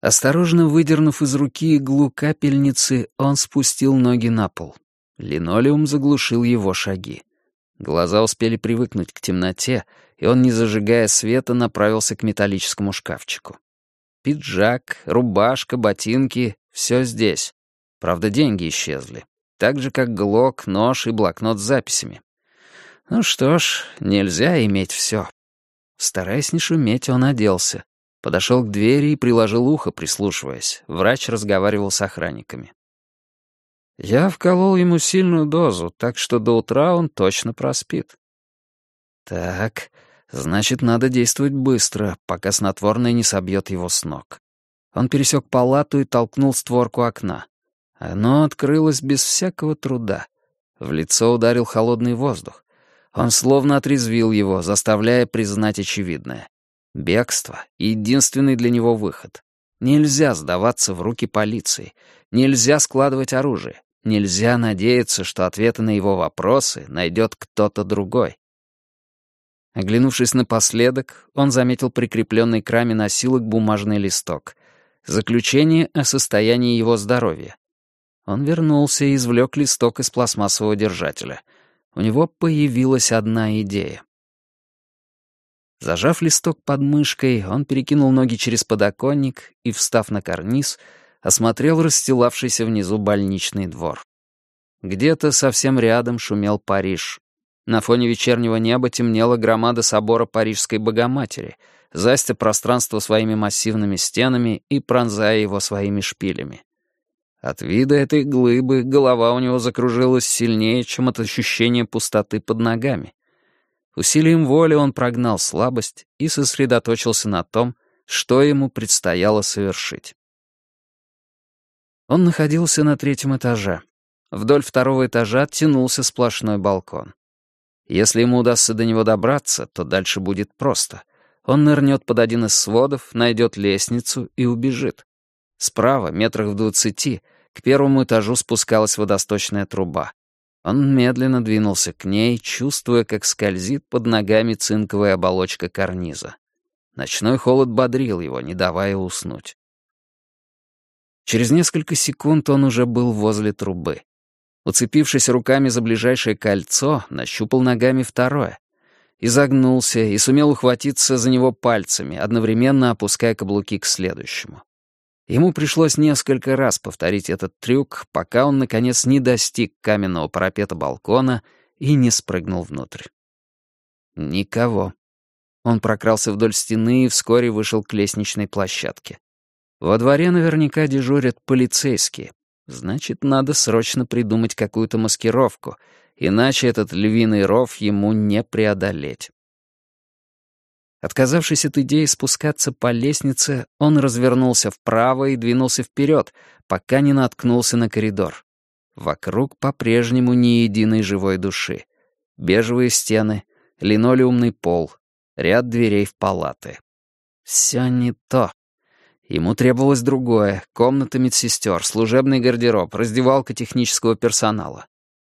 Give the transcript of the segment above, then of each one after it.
Осторожно выдернув из руки иглу капельницы, он спустил ноги на пол. Линолеум заглушил его шаги. Глаза успели привыкнуть к темноте, и он, не зажигая света, направился к металлическому шкафчику. Пиджак, рубашка, ботинки — все здесь. Правда, деньги исчезли. Так же, как глок, нож и блокнот с записями. Ну что ж, нельзя иметь все. Стараясь не шуметь, он оделся. Подошел к двери и приложил ухо, прислушиваясь. Врач разговаривал с охранниками. Я вколол ему сильную дозу, так что до утра он точно проспит. Так, значит, надо действовать быстро, пока снотворное не собьет его с ног. Он пересек палату и толкнул створку окна. Оно открылось без всякого труда. В лицо ударил холодный воздух. Он словно отрезвил его, заставляя признать очевидное. Бегство — единственный для него выход. Нельзя сдаваться в руки полиции. Нельзя складывать оружие. Нельзя надеяться, что ответы на его вопросы найдет кто-то другой. Оглянувшись напоследок, он заметил прикрепленный к раме носилок бумажный листок. Заключение о состоянии его здоровья. Он вернулся и извлек листок из пластмассового держателя. У него появилась одна идея. Зажав листок под мышкой, он перекинул ноги через подоконник и, встав на карниз, осмотрел расстилавшийся внизу больничный двор. Где-то совсем рядом шумел Париж. На фоне вечернего неба темнела громада собора Парижской Богоматери, застя пространство своими массивными стенами и пронзая его своими шпилями. От вида этой глыбы голова у него закружилась сильнее, чем от ощущения пустоты под ногами. Усилием воли он прогнал слабость и сосредоточился на том, что ему предстояло совершить. Он находился на третьем этаже. Вдоль второго этажа тянулся сплошной балкон. Если ему удастся до него добраться, то дальше будет просто. Он нырнет под один из сводов, найдет лестницу и убежит. Справа, метрах в двадцати, к первому этажу спускалась водосточная труба. Он медленно двинулся к ней, чувствуя, как скользит под ногами цинковая оболочка карниза. Ночной холод бодрил его, не давая уснуть. Через несколько секунд он уже был возле трубы. Уцепившись руками за ближайшее кольцо, нащупал ногами второе. Изогнулся и сумел ухватиться за него пальцами, одновременно опуская каблуки к следующему. Ему пришлось несколько раз повторить этот трюк, пока он, наконец, не достиг каменного парапета балкона и не спрыгнул внутрь. Никого. Он прокрался вдоль стены и вскоре вышел к лестничной площадке. Во дворе наверняка дежурят полицейские. Значит, надо срочно придумать какую-то маскировку, иначе этот львиный ров ему не преодолеть. Отказавшись от идеи спускаться по лестнице, он развернулся вправо и двинулся вперед, пока не наткнулся на коридор. Вокруг по-прежнему ни единой живой души. Бежевые стены, линолеумный пол, ряд дверей в палаты. Все не то. Ему требовалось другое — комната медсестер, служебный гардероб, раздевалка технического персонала.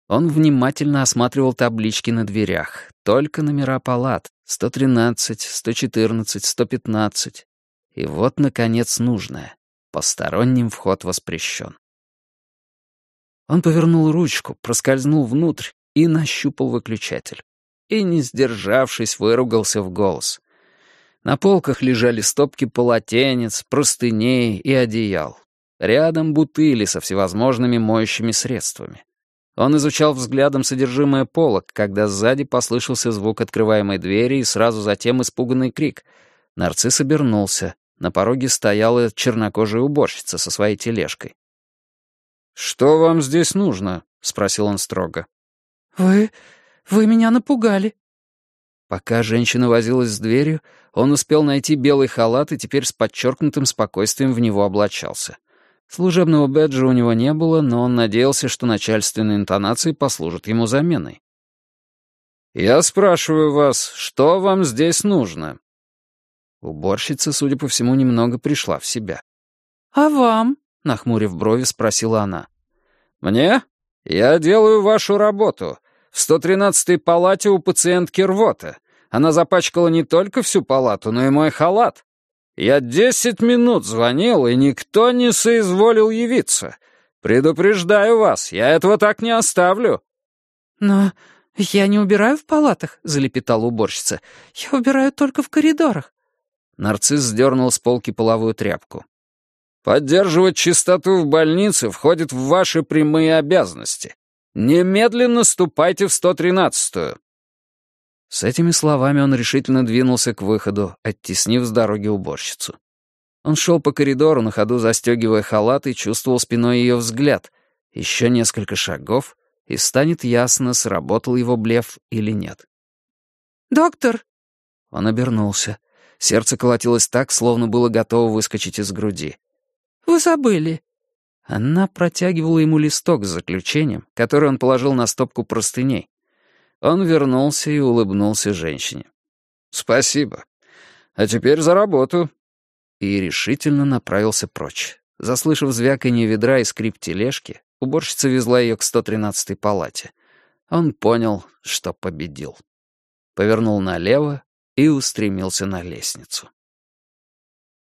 Он внимательно осматривал таблички на дверях. Только номера палат. 113, 114, 115. И вот, наконец, нужное. Посторонним вход воспрещен. Он повернул ручку, проскользнул внутрь и нащупал выключатель. И, не сдержавшись, выругался в голос. На полках лежали стопки полотенец, простыней и одеял. Рядом бутыли со всевозможными моющими средствами. Он изучал взглядом содержимое полок, когда сзади послышался звук открываемой двери и сразу затем испуганный крик. Нарцисс обернулся. На пороге стояла чернокожая уборщица со своей тележкой. «Что вам здесь нужно?» — спросил он строго. «Вы... вы меня напугали». Пока женщина возилась с дверью, он успел найти белый халат и теперь с подчеркнутым спокойствием в него облачался. Служебного бэджа у него не было, но он надеялся, что начальственные интонации послужат ему заменой. «Я спрашиваю вас, что вам здесь нужно?» Уборщица, судя по всему, немного пришла в себя. «А вам?» — нахмурив брови, спросила она. «Мне? Я делаю вашу работу. В 113-й палате у пациентки рвота. Она запачкала не только всю палату, но и мой халат. Я десять минут звонил, и никто не соизволил явиться. Предупреждаю вас, я этого так не оставлю». «Но я не убираю в палатах», — залепетала уборщица. «Я убираю только в коридорах». Нарцисс сдернул с полки половую тряпку. «Поддерживать чистоту в больнице входит в ваши прямые обязанности. Немедленно ступайте в 113-ю». С этими словами он решительно двинулся к выходу, оттеснив с дороги уборщицу. Он шел по коридору, на ходу застегивая халат, и чувствовал спиной ее взгляд. Еще несколько шагов, и станет ясно, сработал его блеф или нет. «Доктор!» Он обернулся. Сердце колотилось так, словно было готово выскочить из груди. «Вы забыли». Она протягивала ему листок с заключением, который он положил на стопку простыней. Он вернулся и улыбнулся женщине. «Спасибо. А теперь за работу». И решительно направился прочь. Заслышав звяканье ведра и скрип тележки, уборщица везла ее к 113-й палате. Он понял, что победил. Повернул налево и устремился на лестницу.